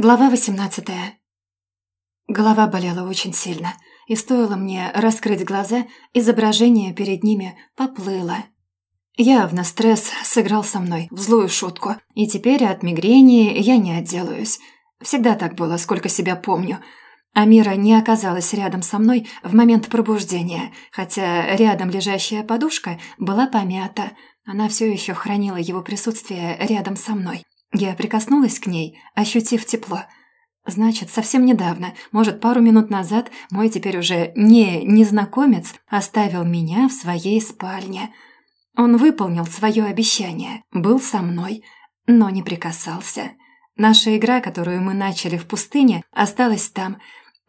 Глава 18 Голова болела очень сильно, и стоило мне раскрыть глаза, изображение перед ними поплыло. Явно стресс сыграл со мной в злую шутку, и теперь от мигрени я не отделаюсь. Всегда так было, сколько себя помню. Амира не оказалась рядом со мной в момент пробуждения, хотя рядом лежащая подушка была помята. Она все еще хранила его присутствие рядом со мной. Я прикоснулась к ней, ощутив тепло. Значит, совсем недавно, может, пару минут назад, мой теперь уже не незнакомец оставил меня в своей спальне. Он выполнил свое обещание, был со мной, но не прикасался. Наша игра, которую мы начали в пустыне, осталась там.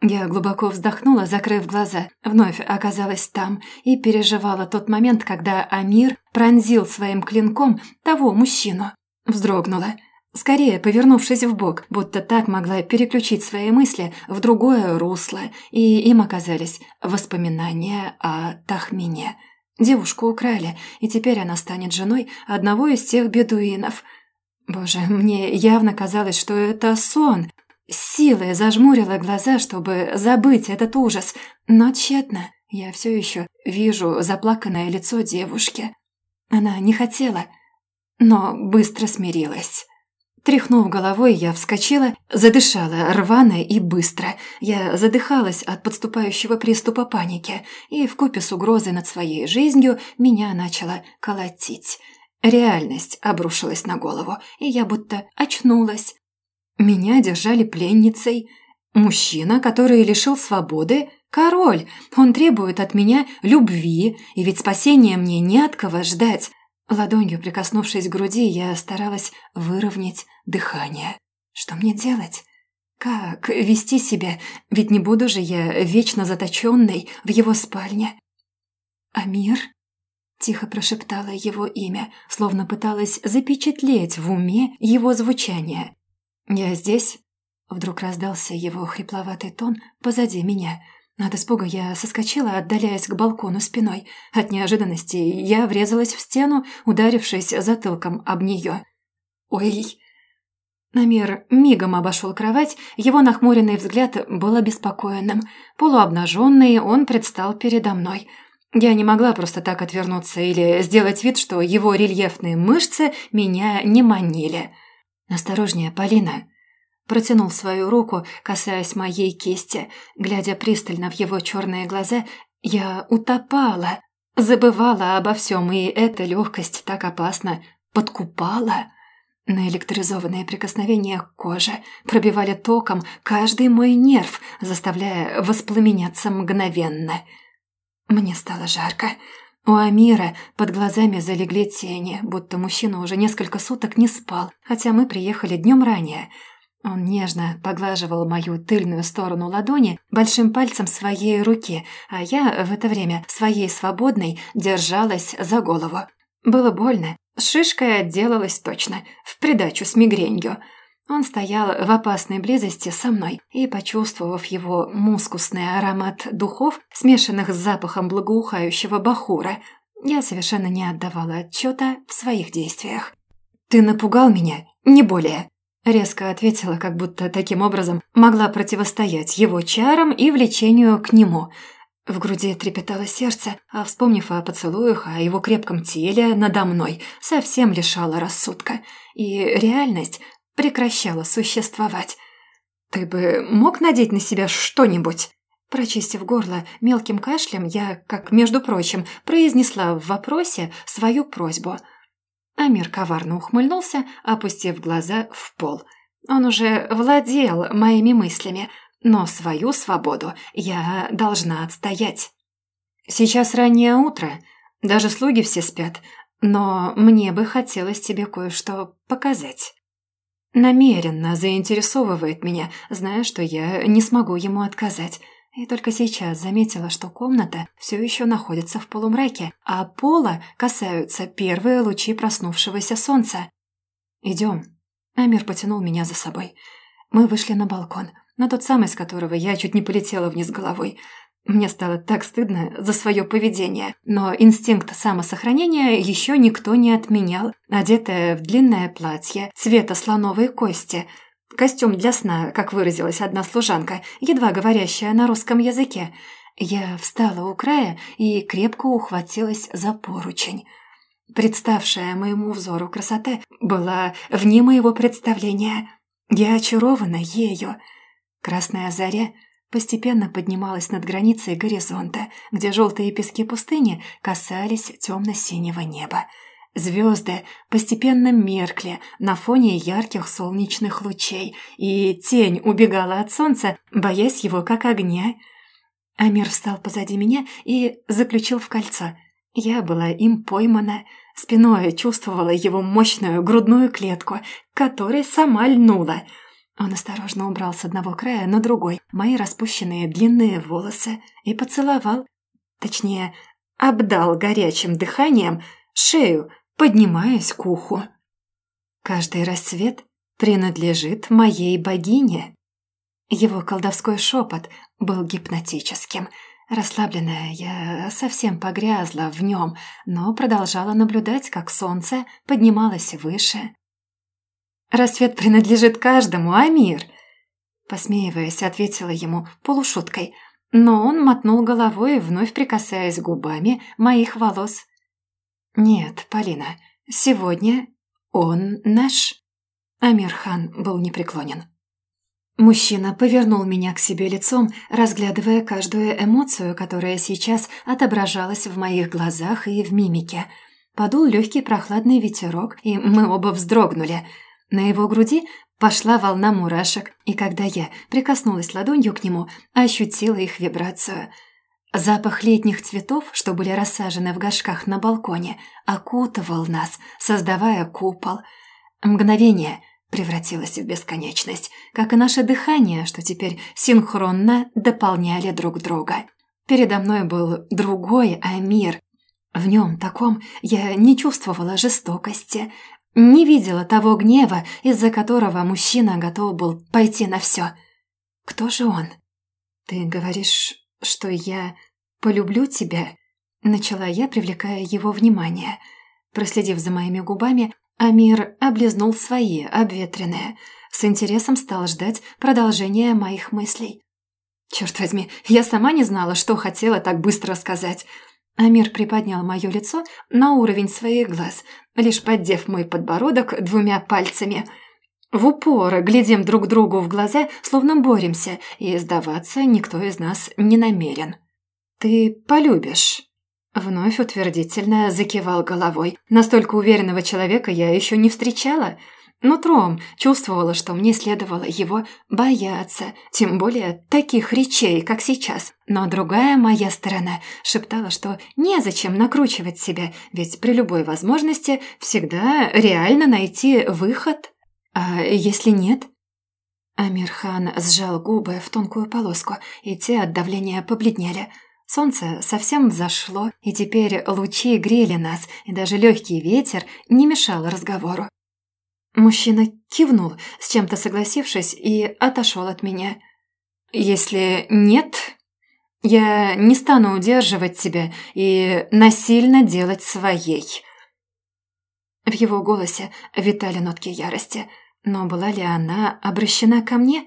Я глубоко вздохнула, закрыв глаза, вновь оказалась там и переживала тот момент, когда Амир пронзил своим клинком того мужчину. Вздрогнула – Скорее, повернувшись в бок, будто так могла переключить свои мысли в другое русло, и им оказались воспоминания о Тахмине. Девушку украли, и теперь она станет женой одного из тех бедуинов. Боже, мне явно казалось, что это сон. силой зажмурила глаза, чтобы забыть этот ужас, но тщетно. Я все еще вижу заплаканное лицо девушки. Она не хотела, но быстро смирилась. Тряхнув головой, я вскочила, задышала рвано и быстро. Я задыхалась от подступающего приступа паники, и вкупе с угрозой над своей жизнью меня начала колотить. Реальность обрушилась на голову, и я будто очнулась. Меня держали пленницей. Мужчина, который лишил свободы, король. Он требует от меня любви, и ведь спасения мне не от кого ждать. Ладонью прикоснувшись к груди, я старалась выровнять дыхание. Что мне делать? Как вести себя? Ведь не буду же я вечно заточенной в его спальне. «Амир?» – тихо прошептала его имя, словно пыталась запечатлеть в уме его звучание. «Я здесь?» – вдруг раздался его хрипловатый тон позади меня – от испуга я соскочила, отдаляясь к балкону спиной. От неожиданности я врезалась в стену, ударившись затылком об нее. «Ой!» Намир мигом обошел кровать, его нахмуренный взгляд был обеспокоенным. Полуобнаженный, он предстал передо мной. Я не могла просто так отвернуться или сделать вид, что его рельефные мышцы меня не манили. «Осторожнее, Полина!» Протянул свою руку, касаясь моей кисти. Глядя пристально в его черные глаза, я утопала, забывала обо всем, и эта легкость так опасно подкупала. Наэлектризованные прикосновения к коже пробивали током каждый мой нерв, заставляя воспламеняться мгновенно. Мне стало жарко. У Амира под глазами залегли тени, будто мужчина уже несколько суток не спал, хотя мы приехали днем ранее – он нежно поглаживал мою тыльную сторону ладони большим пальцем своей руки, а я в это время своей свободной держалась за голову. Было больно. Шишкой отделалась точно, в придачу с мигренью. Он стоял в опасной близости со мной, и, почувствовав его мускусный аромат духов, смешанных с запахом благоухающего бахура, я совершенно не отдавала отчета в своих действиях. «Ты напугал меня, не более», Резко ответила, как будто таким образом могла противостоять его чарам и влечению к нему. В груди трепетало сердце, а вспомнив о поцелуях, о его крепком теле надо мной, совсем лишала рассудка. И реальность прекращала существовать. «Ты бы мог надеть на себя что-нибудь?» Прочистив горло мелким кашлем, я, как между прочим, произнесла в вопросе свою просьбу – Амир коварно ухмыльнулся, опустив глаза в пол. Он уже владел моими мыслями, но свою свободу я должна отстоять. Сейчас раннее утро, даже слуги все спят, но мне бы хотелось тебе кое-что показать. Намеренно заинтересовывает меня, зная, что я не смогу ему отказать. И только сейчас заметила, что комната все еще находится в полумраке, а пола касаются первые лучи проснувшегося солнца. «Идем». Амир потянул меня за собой. Мы вышли на балкон, на тот самый, с которого я чуть не полетела вниз головой. Мне стало так стыдно за свое поведение, но инстинкт самосохранения еще никто не отменял. Одетая в длинное платье цвета слоновой кости – Костюм для сна, как выразилась одна служанка, едва говорящая на русском языке. Я встала у края и крепко ухватилась за поручень. Представшая моему взору красота была вне моего представления. Я очарована ею. Красная заря постепенно поднималась над границей горизонта, где желтые пески пустыни касались темно-синего неба. Звезды постепенно меркли на фоне ярких солнечных лучей, и тень убегала от солнца, боясь его как огня. Амир встал позади меня и заключил в кольцо. Я была им поймана, спиной чувствовала его мощную грудную клетку, которой сама льнула. Он осторожно убрал с одного края на другой мои распущенные длинные волосы и поцеловал, точнее, обдал горячим дыханием шею, поднимаясь к уху. Каждый рассвет принадлежит моей богине. Его колдовской шепот был гипнотическим. Расслабленная, я совсем погрязла в нем, но продолжала наблюдать, как солнце поднималось выше. «Рассвет принадлежит каждому, Амир!» Посмеиваясь, ответила ему полушуткой, но он мотнул головой, вновь прикасаясь губами моих волос. «Нет, Полина, сегодня он наш». Амирхан был непреклонен. Мужчина повернул меня к себе лицом, разглядывая каждую эмоцию, которая сейчас отображалась в моих глазах и в мимике. Подул легкий прохладный ветерок, и мы оба вздрогнули. На его груди пошла волна мурашек, и когда я прикоснулась ладонью к нему, ощутила их вибрацию – Запах летних цветов, что были рассажены в горшках на балконе, окутывал нас, создавая купол. Мгновение превратилось в бесконечность, как и наше дыхание, что теперь синхронно дополняли друг друга. Передо мной был другой Амир. В нем таком я не чувствовала жестокости, не видела того гнева, из-за которого мужчина готов был пойти на все. Кто же он? Ты говоришь, что я полюблю тебя?» Начала я, привлекая его внимание. Проследив за моими губами, Амир облизнул свои, обветренные. С интересом стал ждать продолжения моих мыслей. «Черт возьми, я сама не знала, что хотела так быстро сказать». Амир приподнял мое лицо на уровень своих глаз, лишь поддев мой подбородок двумя пальцами – в упор глядим друг другу в глаза, словно боремся, и сдаваться никто из нас не намерен. «Ты полюбишь». Вновь утвердительно закивал головой. Настолько уверенного человека я еще не встречала. Нутром чувствовала, что мне следовало его бояться, тем более таких речей, как сейчас. Но другая моя сторона шептала, что незачем накручивать себя, ведь при любой возможности всегда реально найти выход. «А если нет?» Амирхан сжал губы в тонкую полоску, и те от давления побледнели. Солнце совсем взошло, и теперь лучи грели нас, и даже легкий ветер не мешал разговору. Мужчина кивнул, с чем-то согласившись, и отошел от меня. «Если нет, я не стану удерживать тебя и насильно делать своей». В его голосе витали нотки ярости, но была ли она обращена ко мне?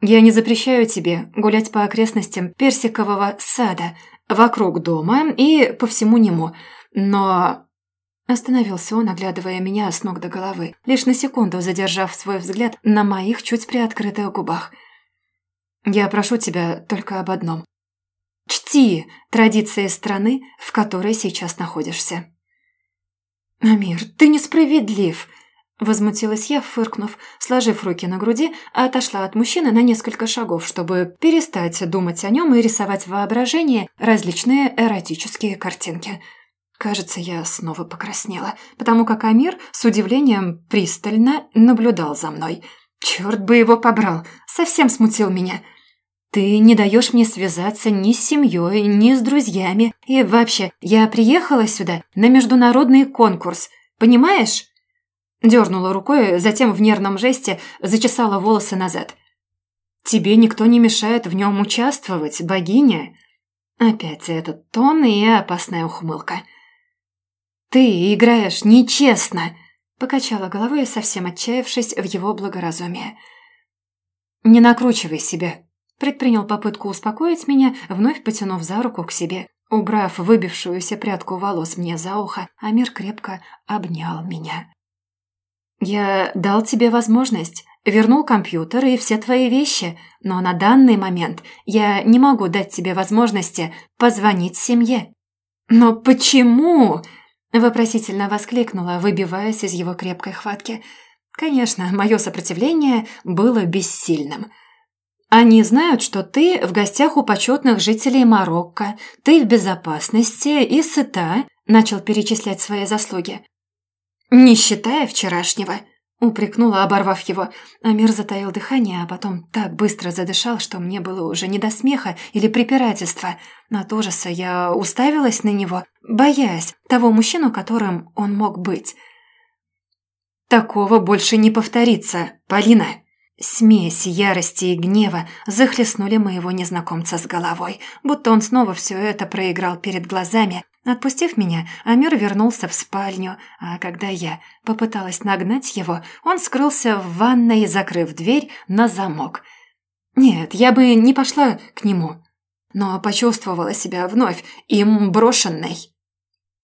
«Я не запрещаю тебе гулять по окрестностям персикового сада, вокруг дома и по всему нему, но...» Остановился он, оглядывая меня с ног до головы, лишь на секунду задержав свой взгляд на моих чуть приоткрытых губах. «Я прошу тебя только об одном. Чти традиции страны, в которой сейчас находишься». «Амир, ты несправедлив!» Возмутилась я, фыркнув, сложив руки на груди, а отошла от мужчины на несколько шагов, чтобы перестать думать о нем и рисовать в воображении различные эротические картинки. Кажется, я снова покраснела, потому как Амир с удивлением пристально наблюдал за мной. Черт бы его побрал, совсем смутил меня. Ты не даешь мне связаться ни с семьей, ни с друзьями. И вообще, я приехала сюда на международный конкурс, понимаешь? Дернула рукой, затем в нервном жесте зачесала волосы назад. «Тебе никто не мешает в нем участвовать, богиня?» Опять этот тон и опасная ухмылка. «Ты играешь нечестно!» Покачала головой, совсем отчаявшись в его благоразумие. «Не накручивай себя», – предпринял попытку успокоить меня, вновь потянув за руку к себе. Убрав выбившуюся прядку волос мне за ухо, Амир крепко обнял меня. «Я дал тебе возможность, вернул компьютер и все твои вещи, но на данный момент я не могу дать тебе возможности позвонить семье». «Но почему?» – вопросительно воскликнула, выбиваясь из его крепкой хватки. Конечно, мое сопротивление было бессильным – они знают, что ты в гостях у почетных жителей Марокко, ты в безопасности и сыта», – начал перечислять свои заслуги. «Не считая вчерашнего», – упрекнула, оборвав его. Амир затаил дыхание, а потом так быстро задышал, что мне было уже не до смеха или препирательства. От ужаса я уставилась на него, боясь того мужчину, которым он мог быть. «Такого больше не повторится, Полина!» Смесь ярости и гнева захлестнули моего незнакомца с головой, будто он снова все это проиграл перед глазами. Отпустив меня, Амир вернулся в спальню, а когда я попыталась нагнать его, он скрылся в ванной, закрыв дверь на замок. Нет, я бы не пошла к нему, но почувствовала себя вновь им брошенной.